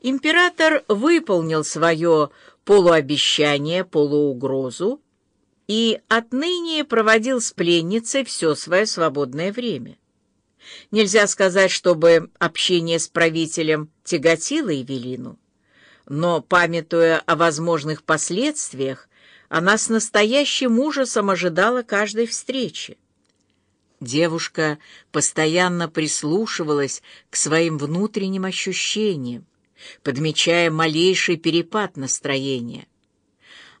Император выполнил свое полуобещание, полуугрозу и отныне проводил с пленницей все свое свободное время. Нельзя сказать, чтобы общение с правителем тяготило Евелину, но, памятуя о возможных последствиях, она с настоящим ужасом ожидала каждой встречи. Девушка постоянно прислушивалась к своим внутренним ощущениям, подмечая малейший перепад настроения.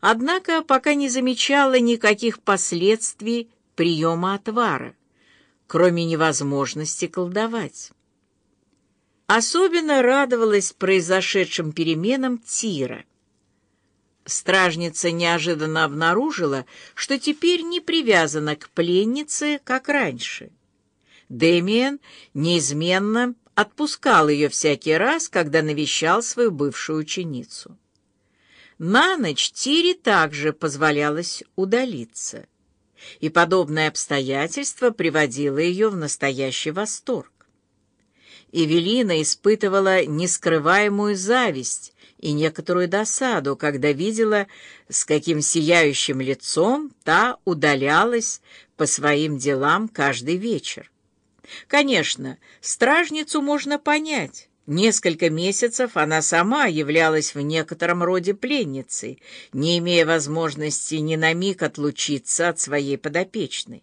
Однако пока не замечала никаких последствий приема отвара, кроме невозможности колдовать. Особенно радовалась произошедшим переменам Тира. Стражница неожиданно обнаружила, что теперь не привязана к пленнице, как раньше. Дэмиен неизменно отпускал ее всякий раз, когда навещал свою бывшую ученицу. На ночь Тире также позволялось удалиться, и подобное обстоятельство приводило ее в настоящий восторг. Эвелина испытывала нескрываемую зависть и некоторую досаду, когда видела, с каким сияющим лицом та удалялась по своим делам каждый вечер. Конечно, стражницу можно понять. Несколько месяцев она сама являлась в некотором роде пленницей, не имея возможности ни на миг отлучиться от своей подопечной.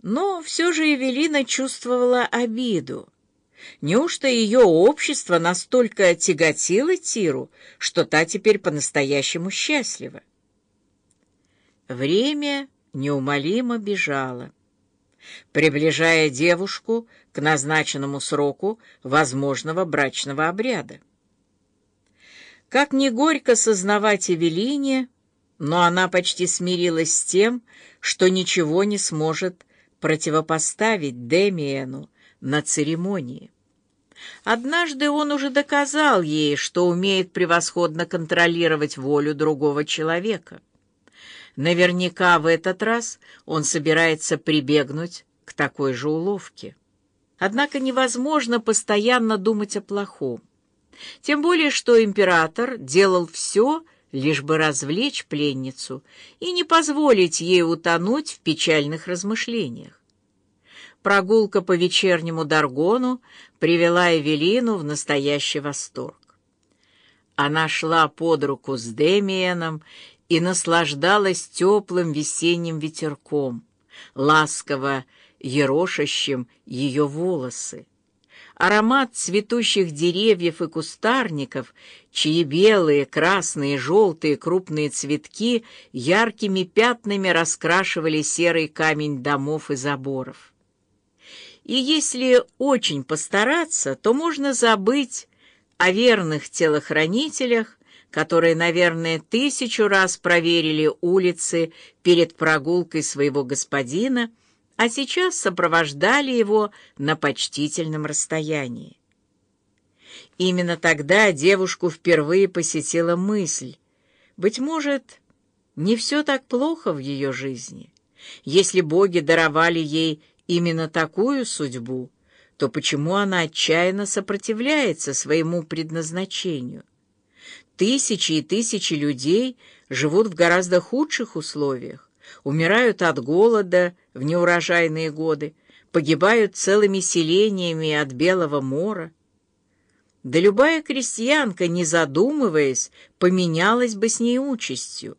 Но все же Эвелина чувствовала обиду. Неужто ее общество настолько тяготило Тиру, что та теперь по-настоящему счастлива? Время неумолимо бежало приближая девушку к назначенному сроку возможного брачного обряда. Как ни горько сознавать Эвелине, но она почти смирилась с тем, что ничего не сможет противопоставить Демиену на церемонии. Однажды он уже доказал ей, что умеет превосходно контролировать волю другого человека. Наверняка в этот раз он собирается прибегнуть к такой же уловке. Однако невозможно постоянно думать о плохом. Тем более, что император делал все, лишь бы развлечь пленницу и не позволить ей утонуть в печальных размышлениях. Прогулка по вечернему Даргону привела Эвелину в настоящий восторг. Она шла под руку с Демиеном и наслаждалась теплым весенним ветерком, ласково ерошащим ее волосы. Аромат цветущих деревьев и кустарников, чьи белые, красные, желтые крупные цветки яркими пятнами раскрашивали серый камень домов и заборов. И если очень постараться, то можно забыть о верных телохранителях, которые, наверное, тысячу раз проверили улицы перед прогулкой своего господина, а сейчас сопровождали его на почтительном расстоянии. Именно тогда девушку впервые посетила мысль, быть может, не все так плохо в ее жизни. Если боги даровали ей именно такую судьбу, то почему она отчаянно сопротивляется своему предназначению? Тысячи и тысячи людей живут в гораздо худших условиях, умирают от голода в неурожайные годы, погибают целыми селениями от Белого мора. Да любая крестьянка, не задумываясь, поменялась бы с ней участью.